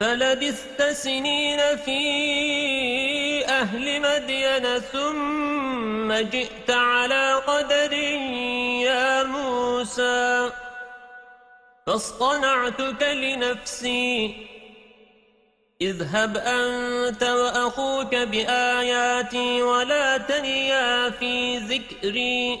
فلبثت سنين في أهل مدين ثم جئت على قدر يا موسى فاصطنعتك لنفسي. اذهب أنت وأخوك بآياتي ولا تنيا في ذكري.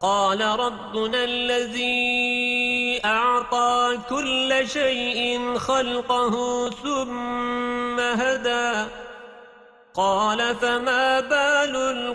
قال ربنا الذي أعطى كل شيء خلقه ثم هدى. قال فما بال